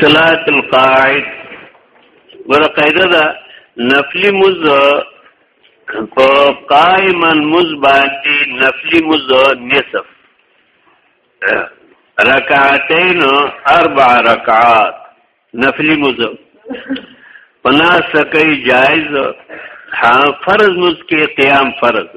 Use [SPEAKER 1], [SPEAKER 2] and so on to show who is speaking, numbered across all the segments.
[SPEAKER 1] صلات القاعد ور قاعده دا نفلی مز په قائما مز باندې نفلی مز نصف رکعتین اربع رکعات نفلی مز پنا سکی جائز فرض مز کې قیام فرض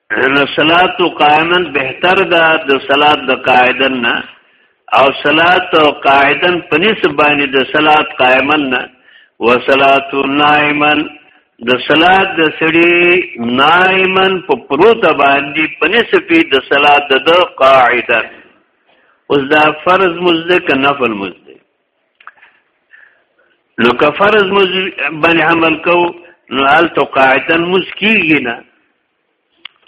[SPEAKER 1] نو صلات قائما بهتر ده د صلات د قاعدا نه او صلات قاعدا په نسبت باندې د صلات قائما نه وصلات نائما د صلات د سړي نائما په پروت باندې په نسبت د صلات د قاعدا اوس دا فرض مزده ک نفل مزده نو که فرض مزده باندې عمل کو نو حالت قاعدا مز کیږي نه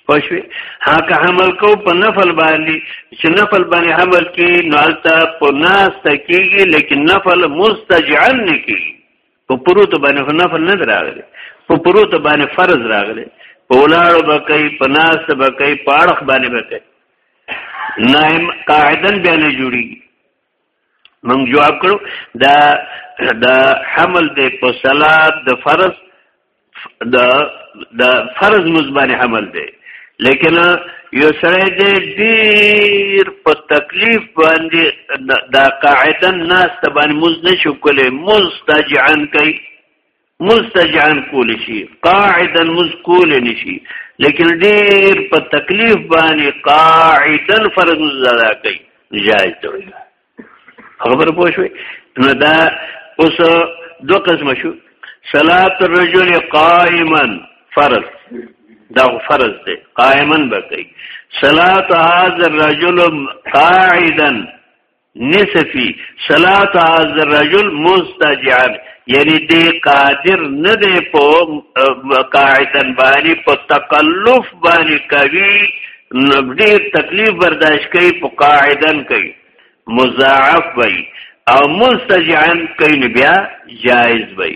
[SPEAKER 1] پښوی هغه حمل کو په نفل باندې چې نفل باندې حمل کې نو البته په ناس تکیږي لیکن نفل مستجعل نه کیږي په پروت باندې نفل نه راغلی په پروت باندې فرض راغلی په ولاړو بکای په ناس بکای په اړخ باندې بکای نائم قاعدن بیا نه جوړیږي موږ جواب کړو دا د حمل د په صلات د فرض د د فرض مزبان حمل دی لیکن یو سره دې ډیر په تکلیف باندې دا قاعده ناس ته باندې مز نشو کولای مز تاجعن کوي مستجعن کول شي قاعدا مزکول نشي لیکن ډیر په تکلیف باندې قاعدا فرض زدا کوي جایز دی خبر پوه شوي نو دا اوس دو قسم شو صلات الرجل قائما فرض دا فرض دی قائما بکی صلات هذا الرجل قاعدا نصفی صلات از رجل مستجعل یعنی دی قادر نه دی په قاعدن باندې په تکلف باندې کوي ډیر تکلیف برداشت کوي په قاعدن کوي مضاعف وي او مستجعن کوي بیا جائز وي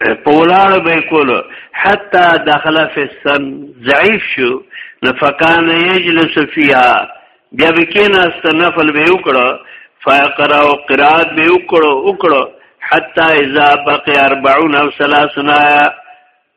[SPEAKER 1] په ولاړ به کولو حتی داخله فی السن ضعیف شو نفقان یجلس فیها بیا به کیناست نفل به وکړو فقرا او قرات به وکړو وکړو حتی اذا بقي 40 او 30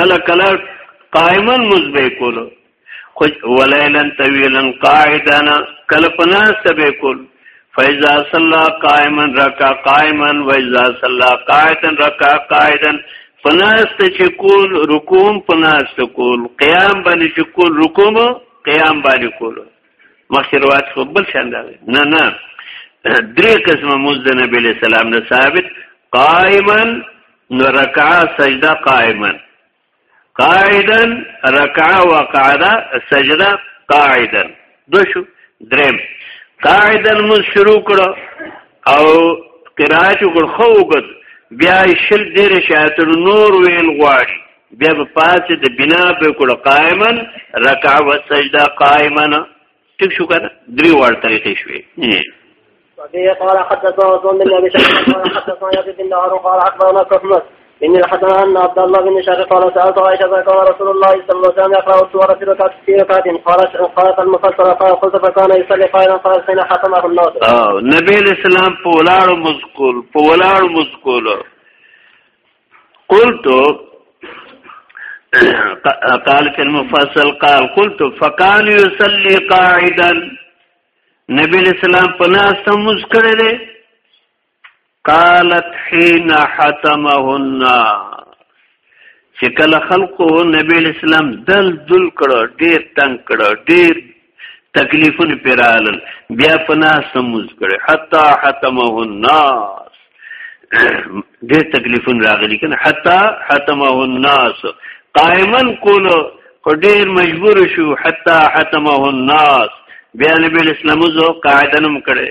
[SPEAKER 1] کله کله قائما مزبه کولو خو وليلا طويلا قاعدا کله پناس تبه کول فاذا صلى قائما ركع قائما واذا صلى قاعدا ركع قاعدا پناس ته چې کول رکوم پناس ته کول قیام باندې چې کول رکوم قیام باندې کول مخکې روایت خو بل شان دا نه نه درې قسمه مزد نبی له سلام نه ثابت قائما نو رکعه سجده قائما قاعدا رکعه وقعدا سجده قاعدا دو شو درم قاعدا مون شروع کړو او قرات وکړ خو وګد بیا شل دیر شاتر نور ویل غواړي بیا په پاسه د بنا به کړه قائما رکع و سجده قائما ټیک شو کنه درې وړ طریقې شوې
[SPEAKER 2] وبه قال حدثنا عثمان بن ابي شيبه قال حدثنا يزيد بن هارون قال اخبرنا كحمد بن الحسن ان عبد الله بن شاكر قال سالت عائشه فقال رسول الله صلى الله عليه وسلم يقرا السور في ركعه في ركعه قالت قالت المفسر قال قلت فكان يصلي قائلا قال حين حسمه الناس
[SPEAKER 1] اه نبي الاسلام په ولاړو مذکور په ولاړو مذکور قلت قال في المفصل قال قلت فكان يصلي قاعدا نبی اسلام پناست موز کړی دی قالت حين حتمهن چې کله خلقو نبی اسلام دل دل کړه ډیر تنگ کړه ډیر تکلیفونه پیرالل بیا پناس موز کړي حتا حتمه الناس ډېر تکلیفونه راغلي کنه حتا حتمه الناس قائما کولو خو ډېر مجبور شو حتا حتمه الناس بیا نبی اسلام زو قاعده نم کړي